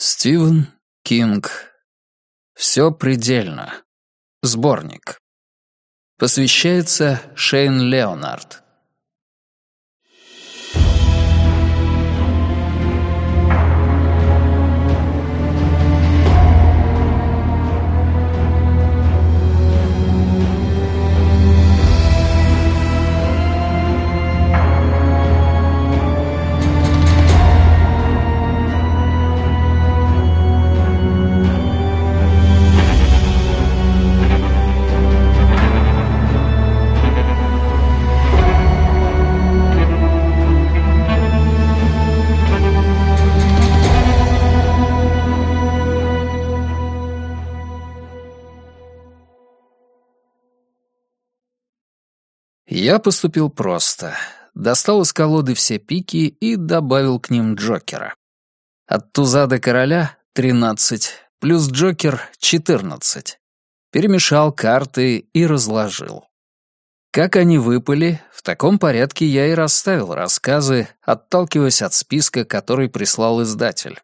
Стивен Кинг. Все предельно. Сборник. Посвящается Шейн Леонард. Я поступил просто. Достал из колоды все пики и добавил к ним Джокера. От туза до короля — 13, плюс Джокер — 14. Перемешал карты и разложил. Как они выпали, в таком порядке я и расставил рассказы, отталкиваясь от списка, который прислал издатель.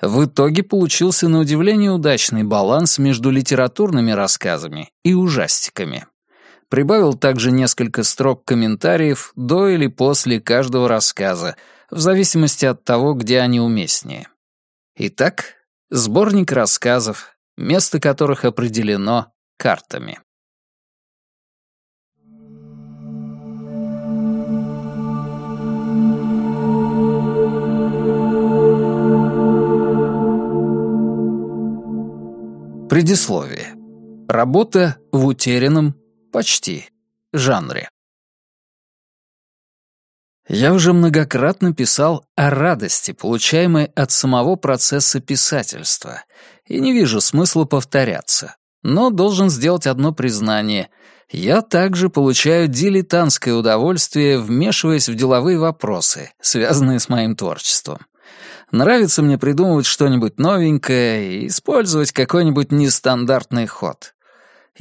В итоге получился на удивление удачный баланс между литературными рассказами и ужастиками. Прибавил также несколько строк комментариев до или после каждого рассказа, в зависимости от того, где они уместнее. Итак, сборник рассказов, место которых определено картами. Предисловие. Работа в утерянном, Почти. Жанре. Я уже многократно писал о радости, получаемой от самого процесса писательства, и не вижу смысла повторяться. Но должен сделать одно признание. Я также получаю дилетантское удовольствие, вмешиваясь в деловые вопросы, связанные с моим творчеством. Нравится мне придумывать что-нибудь новенькое и использовать какой-нибудь нестандартный ход.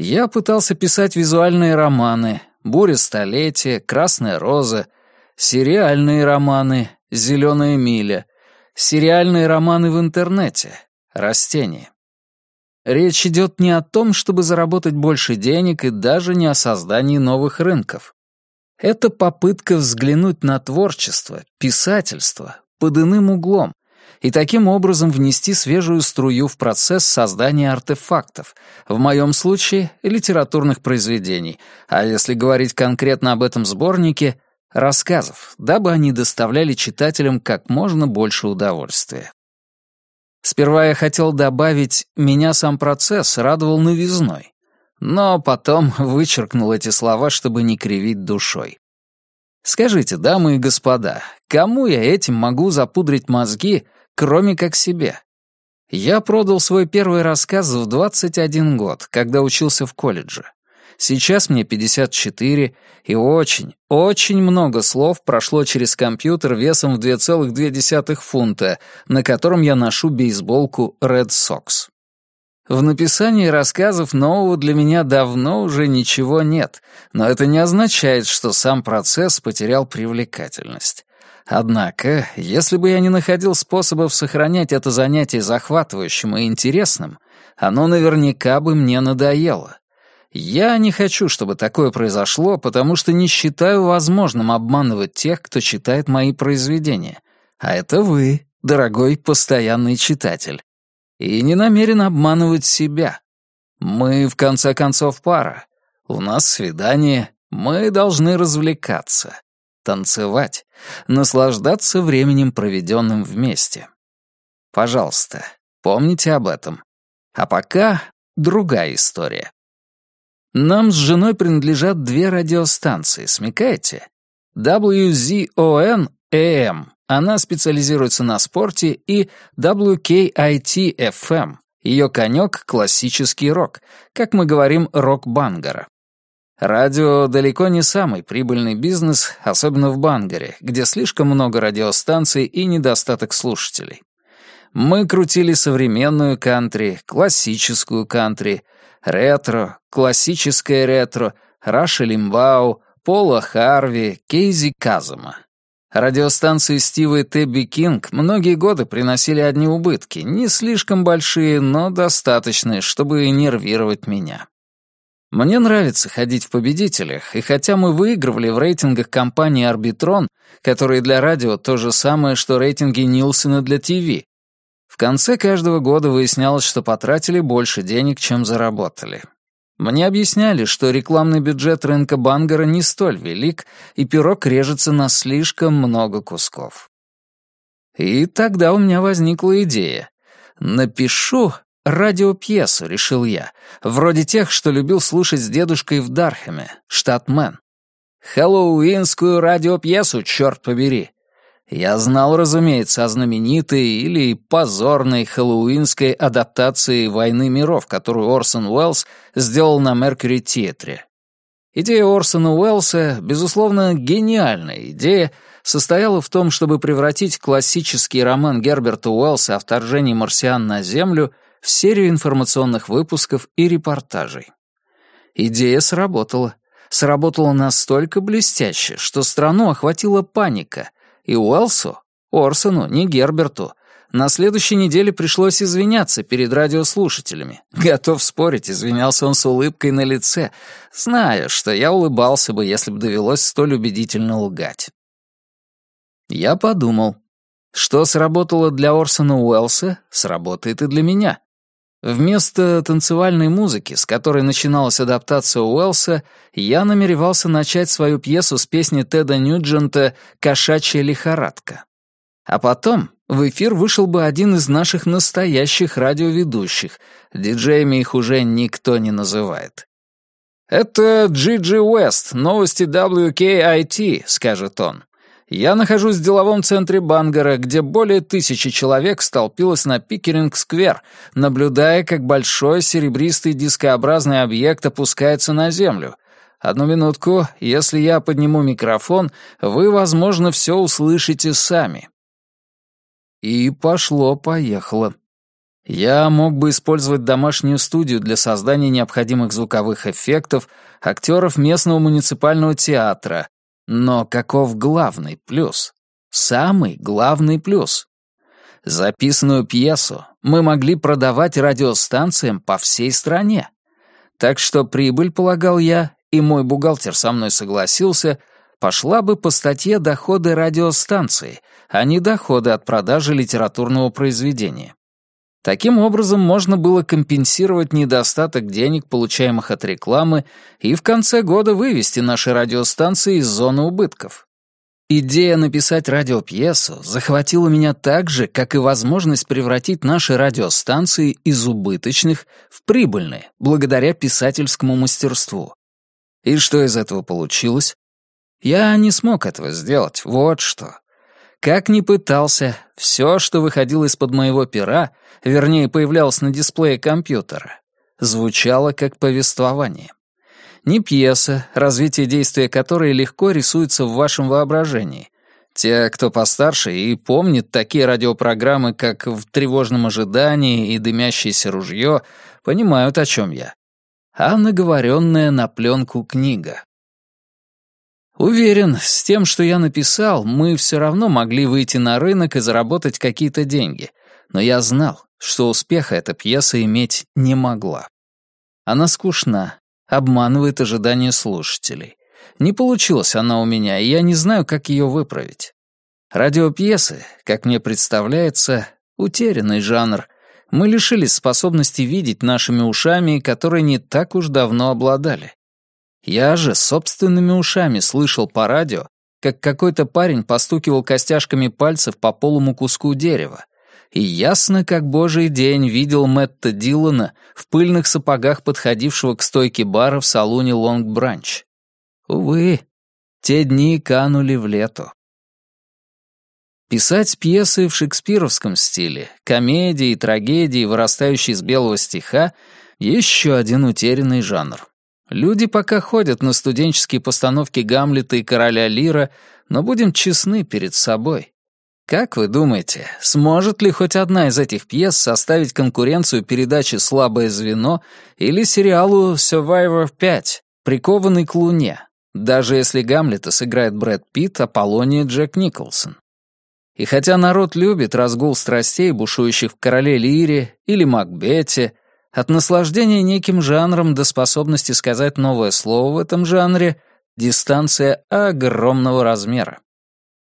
Я пытался писать визуальные романы «Буря столетия», «Красная роза», сериальные романы «Зеленая миля», сериальные романы в интернете «Растения». Речь идет не о том, чтобы заработать больше денег и даже не о создании новых рынков. Это попытка взглянуть на творчество, писательство под иным углом, и таким образом внести свежую струю в процесс создания артефактов, в моем случае — литературных произведений, а если говорить конкретно об этом сборнике — рассказов, дабы они доставляли читателям как можно больше удовольствия. Сперва я хотел добавить «меня сам процесс радовал новизной», но потом вычеркнул эти слова, чтобы не кривить душой. Скажите, дамы и господа, кому я этим могу запудрить мозги, кроме как себе. Я продал свой первый рассказ в 21 год, когда учился в колледже. Сейчас мне 54, и очень, очень много слов прошло через компьютер весом в 2,2 фунта, на котором я ношу бейсболку Red Sox. В написании рассказов нового для меня давно уже ничего нет, но это не означает, что сам процесс потерял привлекательность. Однако, если бы я не находил способов сохранять это занятие захватывающим и интересным, оно наверняка бы мне надоело. Я не хочу, чтобы такое произошло, потому что не считаю возможным обманывать тех, кто читает мои произведения. А это вы, дорогой постоянный читатель. И не намерен обманывать себя. Мы, в конце концов, пара. У нас свидание, мы должны развлекаться танцевать, наслаждаться временем, проведенным вместе. Пожалуйста, помните об этом. А пока другая история. Нам с женой принадлежат две радиостанции, смекаете? WZON-AM, она специализируется на спорте, и WKIT-FM, ее конек — классический рок, как мы говорим, рок Бангора. Радио далеко не самый прибыльный бизнес, особенно в Бангоре, где слишком много радиостанций и недостаток слушателей. Мы крутили современную кантри, классическую кантри, ретро, классическое ретро, Раша Лимбау, Пола Харви, Кейзи Казама. Радиостанции Стива и Тебби Кинг многие годы приносили одни убытки, не слишком большие, но достаточные, чтобы нервировать меня. Мне нравится ходить в победителях, и хотя мы выигрывали в рейтингах компании «Арбитрон», которые для радио то же самое, что рейтинги Нилсона для ТВ, в конце каждого года выяснялось, что потратили больше денег, чем заработали. Мне объясняли, что рекламный бюджет рынка Бангера не столь велик, и пирог режется на слишком много кусков. И тогда у меня возникла идея. Напишу радиопьесу, решил я, вроде тех, что любил слушать с дедушкой в Дархеме, штат Мэн. Хэллоуинскую радиопьесу, черт побери. Я знал, разумеется, о знаменитой или позорной хэллоуинской адаптации «Войны миров», которую Орсон Уэллс сделал на Меркьюри Театре. Идея Орсона Уэллса, безусловно, гениальная идея, состояла в том, чтобы превратить классический роман Герберта Уэллса о вторжении марсиан на Землю в серию информационных выпусков и репортажей. Идея сработала. Сработала настолько блестяще, что страну охватила паника — и Уэлсу, Орсону, не Герберту, на следующей неделе пришлось извиняться перед радиослушателями. Готов спорить, извинялся он с улыбкой на лице, зная, что я улыбался бы, если бы довелось столь убедительно лгать. Я подумал, что сработало для Орсона Уэллса, сработает и для меня. Вместо танцевальной музыки, с которой начиналась адаптация Уэллса, я намеревался начать свою пьесу с песни Теда Ньюджента «Кошачья лихорадка». А потом в эфир вышел бы один из наших настоящих радиоведущих. Диджеями их уже никто не называет. «Это Джиджи Уэст, новости WKIT», — скажет он. Я нахожусь в деловом центре Бангара, где более тысячи человек столпилось на Пикеринг-сквер, наблюдая, как большой серебристый дискообразный объект опускается на землю. Одну минутку, если я подниму микрофон, вы, возможно, все услышите сами. И пошло-поехало. Я мог бы использовать домашнюю студию для создания необходимых звуковых эффектов, актеров местного муниципального театра, но каков главный плюс? Самый главный плюс. Записанную пьесу мы могли продавать радиостанциям по всей стране. Так что прибыль, полагал я, и мой бухгалтер со мной согласился, пошла бы по статье доходы радиостанции, а не доходы от продажи литературного произведения. Таким образом, можно было компенсировать недостаток денег, получаемых от рекламы, и в конце года вывести наши радиостанции из зоны убытков. Идея написать радиопьесу захватила меня так же, как и возможность превратить наши радиостанции из убыточных в прибыльные, благодаря писательскому мастерству. И что из этого получилось? Я не смог этого сделать, вот что. Как ни пытался, все, что выходило из-под моего пера, вернее, появлялось на дисплее компьютера, звучало как повествование. Не пьеса, развитие действия которой легко рисуется в вашем воображении. Те, кто постарше и помнит такие радиопрограммы, как «В тревожном ожидании» и «Дымящееся ружье», понимают, о чем я. А наговоренная на пленку книга. Уверен, с тем, что я написал, мы все равно могли выйти на рынок и заработать какие-то деньги. Но я знал, что успеха эта пьеса иметь не могла. Она скучна, обманывает ожидания слушателей. Не получилась она у меня, и я не знаю, как ее выправить. Радиопьесы, как мне представляется, утерянный жанр. Мы лишились способности видеть нашими ушами, которые не так уж давно обладали. Я же собственными ушами слышал по радио, как какой-то парень постукивал костяшками пальцев по полому куску дерева. И ясно, как божий день, видел Мэтта Дилана в пыльных сапогах подходившего к стойке бара в салоне Лонг Бранч. Увы, те дни канули в лету. Писать пьесы в шекспировском стиле, комедии трагедии, вырастающие из белого стиха — еще один утерянный жанр. Люди пока ходят на студенческие постановки Гамлета и Короля Лира, но будем честны перед собой. Как вы думаете, сможет ли хоть одна из этих пьес составить конкуренцию передаче «Слабое звено» или сериалу «Survivor 5», прикованный к Луне, даже если Гамлета сыграет Брэд Питт, Аполлония Джек Николсон. И хотя народ любит разгул страстей, бушующих в «Короле Лире» или «Макбете», от наслаждения неким жанром до способности сказать новое слово в этом жанре дистанция огромного размера.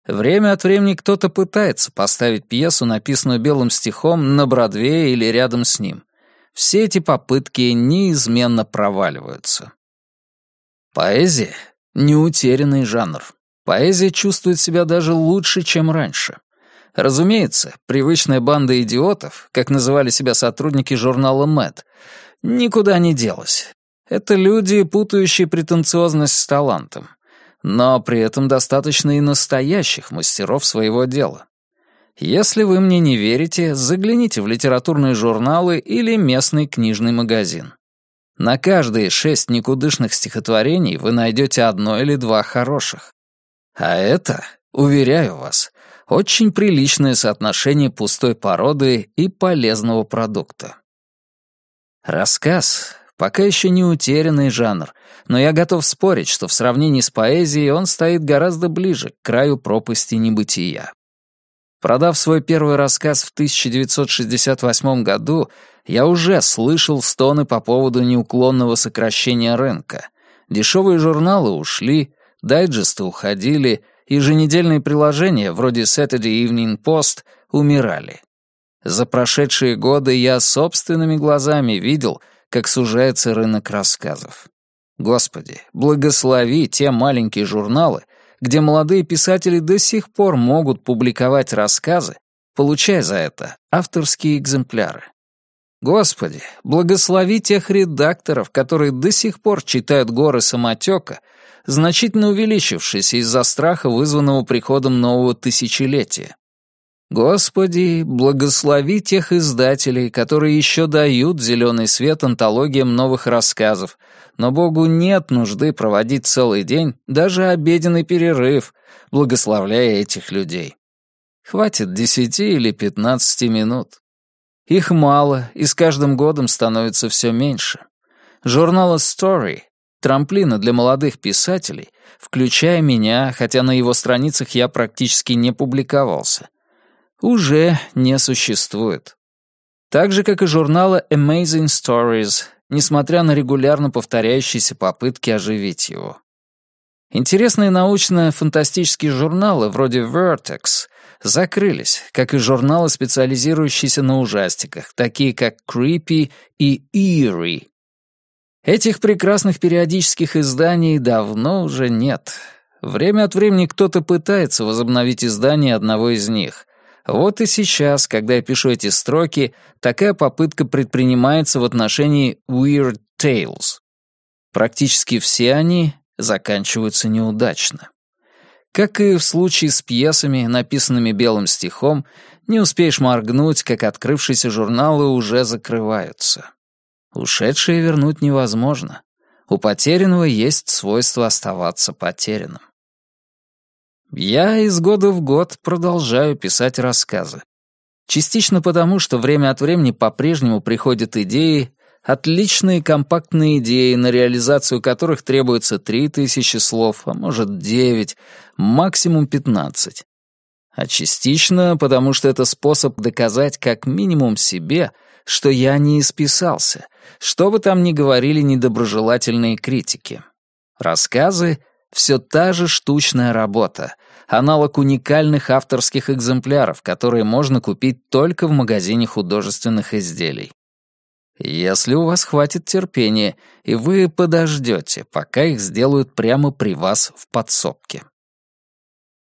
Время от времени кто-то пытается поставить пьесу, написанную белым стихом, на Бродвее или рядом с ним. Все эти попытки неизменно проваливаются. Поэзия — неутерянный жанр. Поэзия чувствует себя даже лучше, чем раньше. Разумеется, привычная банда идиотов, как называли себя сотрудники журнала «Мэт», никуда не делась. Это люди, путающие претенциозность с талантом. Но при этом достаточно и настоящих мастеров своего дела. Если вы мне не верите, загляните в литературные журналы или местный книжный магазин. На каждые шесть никудышных стихотворений вы найдете одно или два хороших. А это, уверяю вас, очень приличное соотношение пустой породы и полезного продукта. Рассказ — пока еще не утерянный жанр, но я готов спорить, что в сравнении с поэзией он стоит гораздо ближе к краю пропасти небытия. Продав свой первый рассказ в 1968 году, я уже слышал стоны по поводу неуклонного сокращения рынка. Дешевые журналы ушли, дайджесты уходили — еженедельные приложения, вроде Saturday Evening Post, умирали. За прошедшие годы я собственными глазами видел, как сужается рынок рассказов. Господи, благослови те маленькие журналы, где молодые писатели до сих пор могут публиковать рассказы, получая за это авторские экземпляры. Господи, благослови тех редакторов, которые до сих пор читают горы самотека значительно увеличившийся из-за страха, вызванного приходом нового тысячелетия. Господи, благослови тех издателей, которые еще дают зеленый свет антологиям новых рассказов, но Богу нет нужды проводить целый день, даже обеденный перерыв, благословляя этих людей. Хватит десяти или пятнадцати минут. Их мало, и с каждым годом становится все меньше. Журнал Story трамплина для молодых писателей, включая меня, хотя на его страницах я практически не публиковался, уже не существует. Так же, как и журнала Amazing Stories, несмотря на регулярно повторяющиеся попытки оживить его. Интересные научно-фантастические журналы вроде Vertex закрылись, как и журналы, специализирующиеся на ужастиках, такие как Creepy и Eerie, Этих прекрасных периодических изданий давно уже нет. Время от времени кто-то пытается возобновить издание одного из них. Вот и сейчас, когда я пишу эти строки, такая попытка предпринимается в отношении Weird Tales. Практически все они заканчиваются неудачно. Как и в случае с пьесами, написанными белым стихом, не успеешь моргнуть, как открывшиеся журналы уже закрываются. Ушедшее вернуть невозможно. У потерянного есть свойство оставаться потерянным. Я из года в год продолжаю писать рассказы. Частично потому, что время от времени по-прежнему приходят идеи, отличные компактные идеи, на реализацию которых требуется три тысячи слов, а может девять, максимум пятнадцать. А частично потому, что это способ доказать как минимум себе — что я не исписался, что бы там ни говорили недоброжелательные критики. Рассказы — все та же штучная работа, аналог уникальных авторских экземпляров, которые можно купить только в магазине художественных изделий. Если у вас хватит терпения, и вы подождете, пока их сделают прямо при вас в подсобке.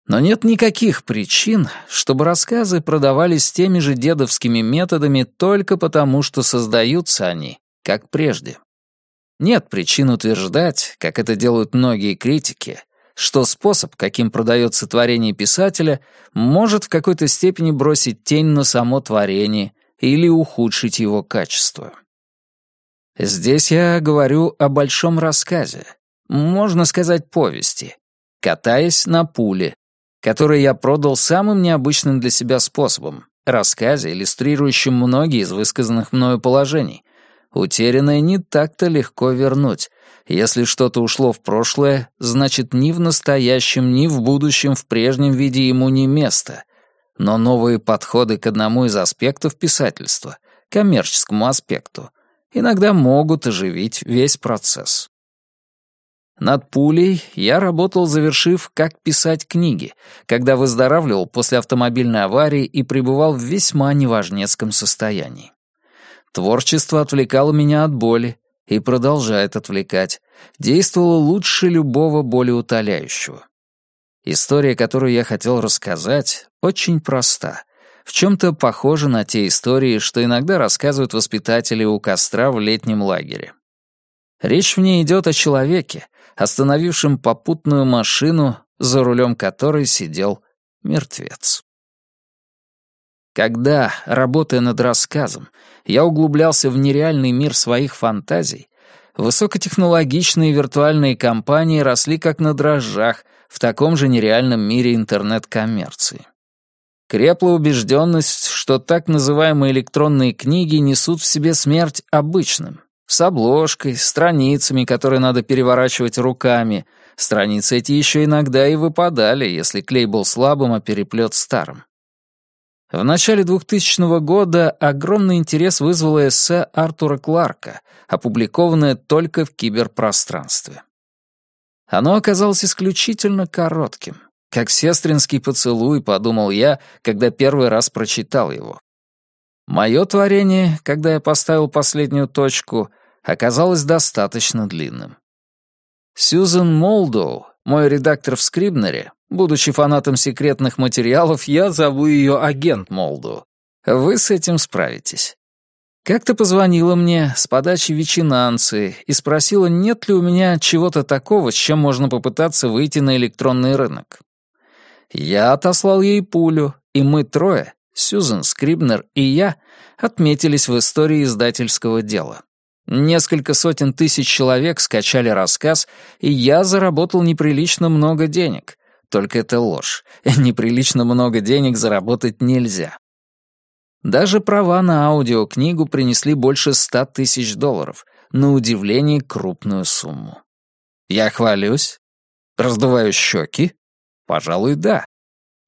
Но нет никаких причин, чтобы рассказы продавались теми же дедовскими методами только потому, что создаются они, как прежде. Нет причин утверждать, как это делают многие критики, что способ, каким продается творение писателя, может в какой-то степени бросить тень на само творение или ухудшить его качество. Здесь я говорю о большом рассказе, можно сказать повести, катаясь на пуле, который я продал самым необычным для себя способом — рассказе, иллюстрирующем многие из высказанных мною положений. Утерянное не так-то легко вернуть, Если что-то ушло в прошлое, значит ни в настоящем, ни в будущем в прежнем виде ему не место. Но новые подходы к одному из аспектов писательства, коммерческому аспекту, иногда могут оживить весь процесс. Над пулей я работал, завершив «Как писать книги», когда выздоравливал после автомобильной аварии и пребывал в весьма неважнецком состоянии. Творчество отвлекало меня от боли и продолжает отвлекать, действовало лучше любого болеутоляющего. История, которую я хотел рассказать, очень проста. В чем-то похожа на те истории, что иногда рассказывают воспитатели у костра в летнем лагере. Речь в ней идет о человеке, остановившем попутную машину, за рулем которой сидел мертвец. Когда, работая над рассказом, я углублялся в нереальный мир своих фантазий, высокотехнологичные виртуальные компании росли как на дрожжах в таком же нереальном мире интернет-коммерции. Крепла убежденность, что так называемые электронные книги несут в себе смерть обычным, с обложкой, страницами, которые надо переворачивать руками. Страницы эти еще иногда и выпадали, если клей был слабым, а переплет старым. В начале 2000 года огромный интерес вызвало эссе Артура Кларка, опубликованное только в киберпространстве. Оно оказалось исключительно коротким, как сестринский поцелуй, подумал я, когда первый раз прочитал его. Мое творение, когда я поставил последнюю точку, оказалось достаточно длинным. Сьюзен Молдоу, мой редактор в Скрибнере, будучи фанатом секретных материалов, я зову ее агент Молдоу. Вы с этим справитесь. Как-то позвонила мне с подачи ветчинанцы и спросила, нет ли у меня чего-то такого, с чем можно попытаться выйти на электронный рынок. Я отослал ей пулю, и мы трое, Сьюзен, Скрибнер и я, отметились в истории издательского дела. Несколько сотен тысяч человек скачали рассказ, и я заработал неприлично много денег. Только это ложь. Неприлично много денег заработать нельзя. Даже права на аудиокнигу принесли больше ста тысяч долларов, на удивление крупную сумму. Я хвалюсь? Раздуваю щеки? Пожалуй, да.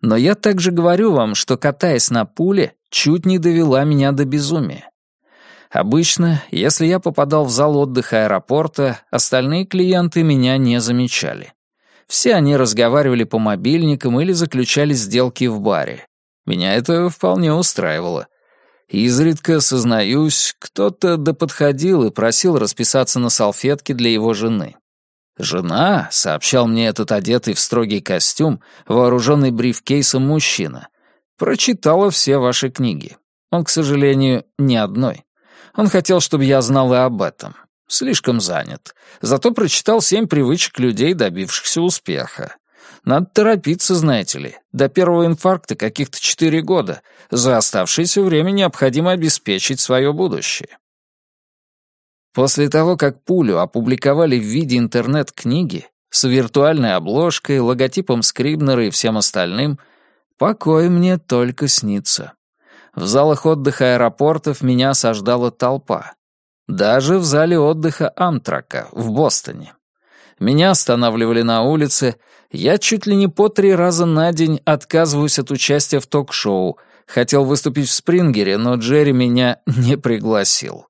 Но я также говорю вам, что, катаясь на пуле, чуть не довела меня до безумия. Обычно, если я попадал в зал отдыха аэропорта, остальные клиенты меня не замечали. Все они разговаривали по мобильникам или заключали сделки в баре. Меня это вполне устраивало. Изредка, сознаюсь, кто-то доподходил и просил расписаться на салфетке для его жены. «Жена», — сообщал мне этот одетый в строгий костюм, вооруженный брифкейсом мужчина, «прочитала все ваши книги. Он, к сожалению, ни одной. Он хотел, чтобы я знал и об этом. Слишком занят. Зато прочитал семь привычек людей, добившихся успеха. Надо торопиться, знаете ли. До первого инфаркта каких-то четыре года. За оставшееся время необходимо обеспечить свое будущее. После того, как пулю опубликовали в виде интернет-книги с виртуальной обложкой, логотипом Скрибнера и всем остальным, покой мне только снится. В залах отдыха аэропортов меня осаждала толпа. Даже в зале отдыха Амтрака в Бостоне. Меня останавливали на улице, я чуть ли не по три раза на день отказываюсь от участия в ток-шоу, хотел выступить в Спрингере, но Джерри меня не пригласил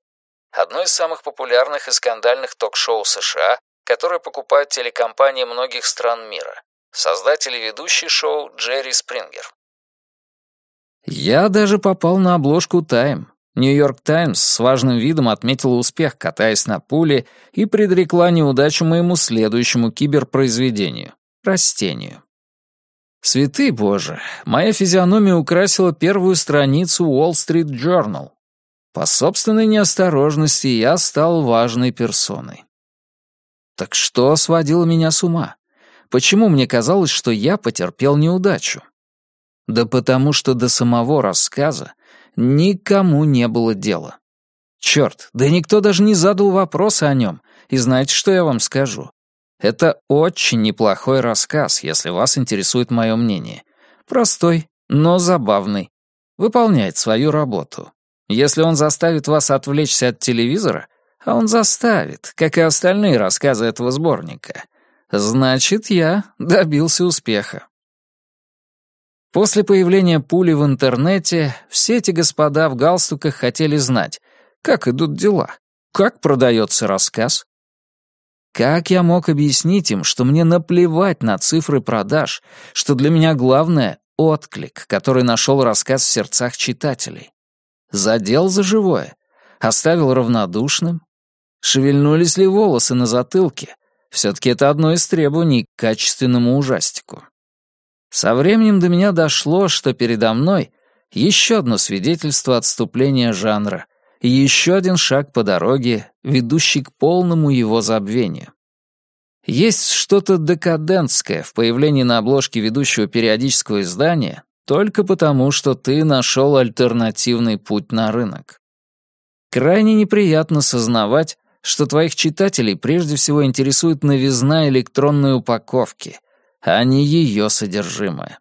одно из самых популярных и скандальных ток-шоу США, которое покупают телекомпании многих стран мира. Создатель и ведущий шоу Джерри Спрингер. Я даже попал на обложку «Тайм». «Нью-Йорк Таймс» с важным видом отметила успех, катаясь на пуле, и предрекла неудачу моему следующему киберпроизведению — «Растению». Святый Боже, моя физиономия украсила первую страницу Wall Street Journal, по собственной неосторожности я стал важной персоной. Так что сводило меня с ума? Почему мне казалось, что я потерпел неудачу? Да потому что до самого рассказа никому не было дела. Черт, да никто даже не задал вопроса о нем. И знаете, что я вам скажу? Это очень неплохой рассказ, если вас интересует мое мнение. Простой, но забавный. Выполняет свою работу. Если он заставит вас отвлечься от телевизора, А он заставит, как и остальные рассказы этого сборника. Значит, я добился успеха. После появления пули в интернете все эти господа в галстуках хотели знать, как идут дела, как продается рассказ. Как я мог объяснить им, что мне наплевать на цифры продаж, что для меня главное — отклик, который нашел рассказ в сердцах читателей? Задел за живое? Оставил равнодушным? Шевельнулись ли волосы на затылке? Все-таки это одно из требований к качественному ужастику. Со временем до меня дошло, что передо мной еще одно свидетельство отступления жанра и еще один шаг по дороге, ведущий к полному его забвению. Есть что-то декадентское в появлении на обложке ведущего периодического издания только потому, что ты нашел альтернативный путь на рынок. Крайне неприятно сознавать, что твоих читателей прежде всего интересует новизна электронной упаковки, а не ее содержимое.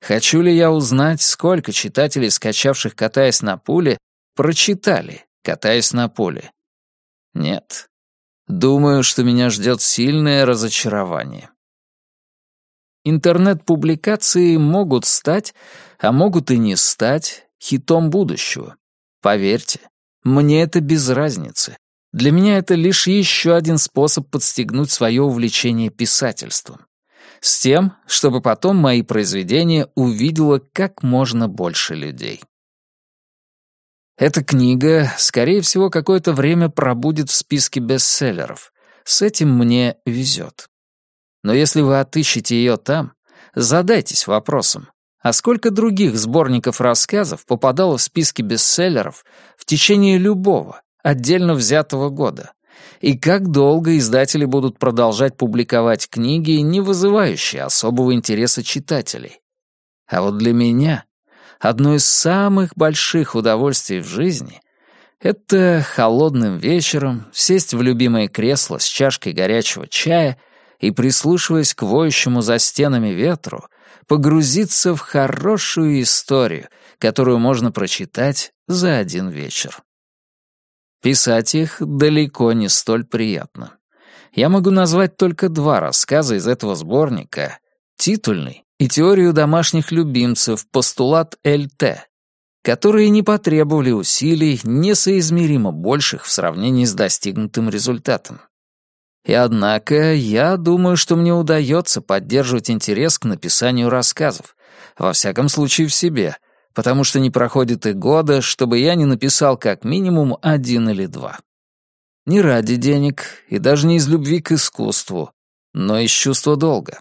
Хочу ли я узнать, сколько читателей, скачавших «Катаясь на пуле», прочитали «Катаясь на поле»? Нет. Думаю, что меня ждет сильное разочарование. Интернет-публикации могут стать, а могут и не стать, хитом будущего. Поверьте, мне это без разницы. Для меня это лишь еще один способ подстегнуть свое увлечение писательством с тем, чтобы потом мои произведения увидело как можно больше людей. Эта книга, скорее всего, какое-то время пробудет в списке бестселлеров. С этим мне везет. Но если вы отыщете ее там, задайтесь вопросом, а сколько других сборников рассказов попадало в списки бестселлеров в течение любого, отдельно взятого года? и как долго издатели будут продолжать публиковать книги, не вызывающие особого интереса читателей. А вот для меня одно из самых больших удовольствий в жизни — это холодным вечером сесть в любимое кресло с чашкой горячего чая и, прислушиваясь к воющему за стенами ветру, погрузиться в хорошую историю, которую можно прочитать за один вечер. Писать их далеко не столь приятно. Я могу назвать только два рассказа из этого сборника, титульный и теорию домашних любимцев «Постулат ЛТ», которые не потребовали усилий несоизмеримо больших в сравнении с достигнутым результатом. И однако я думаю, что мне удается поддерживать интерес к написанию рассказов, во всяком случае в себе, потому что не проходит и года, чтобы я не написал как минимум один или два. Не ради денег и даже не из любви к искусству, но из чувства долга.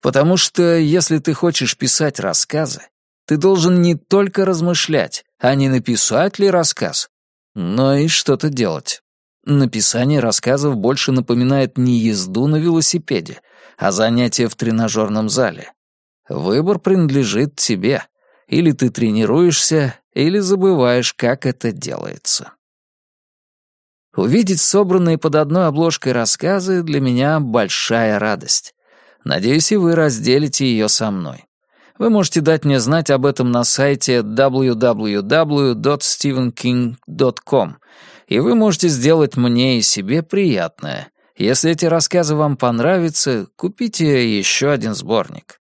Потому что если ты хочешь писать рассказы, ты должен не только размышлять, а не написать ли рассказ, но и что-то делать. Написание рассказов больше напоминает не езду на велосипеде, а занятие в тренажерном зале. Выбор принадлежит тебе. Или ты тренируешься, или забываешь, как это делается. Увидеть собранные под одной обложкой рассказы для меня большая радость. Надеюсь, и вы разделите ее со мной. Вы можете дать мне знать об этом на сайте www.stephenking.com, и вы можете сделать мне и себе приятное. Если эти рассказы вам понравятся, купите еще один сборник.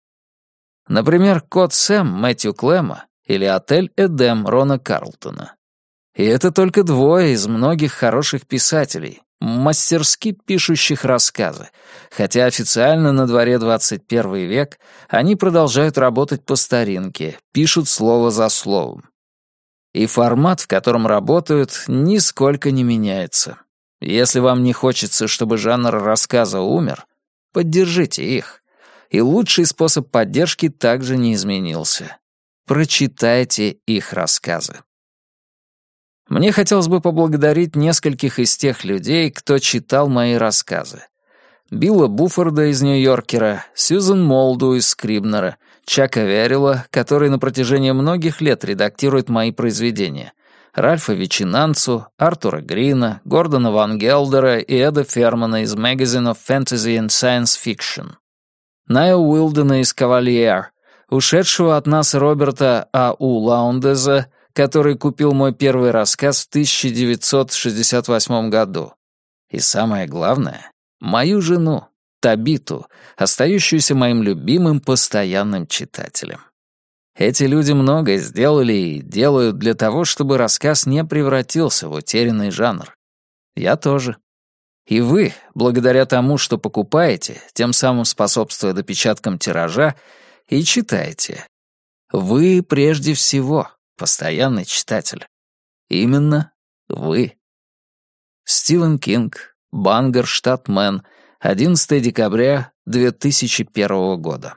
Например, «Кот Сэм» Мэтью Клэма или «Отель Эдем» Рона Карлтона. И это только двое из многих хороших писателей, мастерски пишущих рассказы, хотя официально на дворе 21 век они продолжают работать по старинке, пишут слово за словом. И формат, в котором работают, нисколько не меняется. Если вам не хочется, чтобы жанр рассказа умер, поддержите их. И лучший способ поддержки также не изменился. Прочитайте их рассказы. Мне хотелось бы поблагодарить нескольких из тех людей, кто читал мои рассказы. Билла Буфорда из Нью-Йоркера, Сьюзен Молду из Скрибнера, Чака Верила, который на протяжении многих лет редактирует мои произведения, Ральфа Вичинанцу, Артура Грина, Гордона Ван Гелдера и Эда Фермана из of Fantasy and Science Fiction. Найла Уилдена из «Кавальер», ушедшего от нас Роберта А.У. Лаундеза, который купил мой первый рассказ в 1968 году. И самое главное, мою жену, Табиту, остающуюся моим любимым постоянным читателем. Эти люди многое сделали и делают для того, чтобы рассказ не превратился в утерянный жанр. Я тоже. И вы, благодаря тому, что покупаете, тем самым способствуя допечаткам тиража, и читаете. Вы прежде всего постоянный читатель. Именно вы. Стивен Кинг, Бангор, штат Мэн, 11 декабря 2001 года.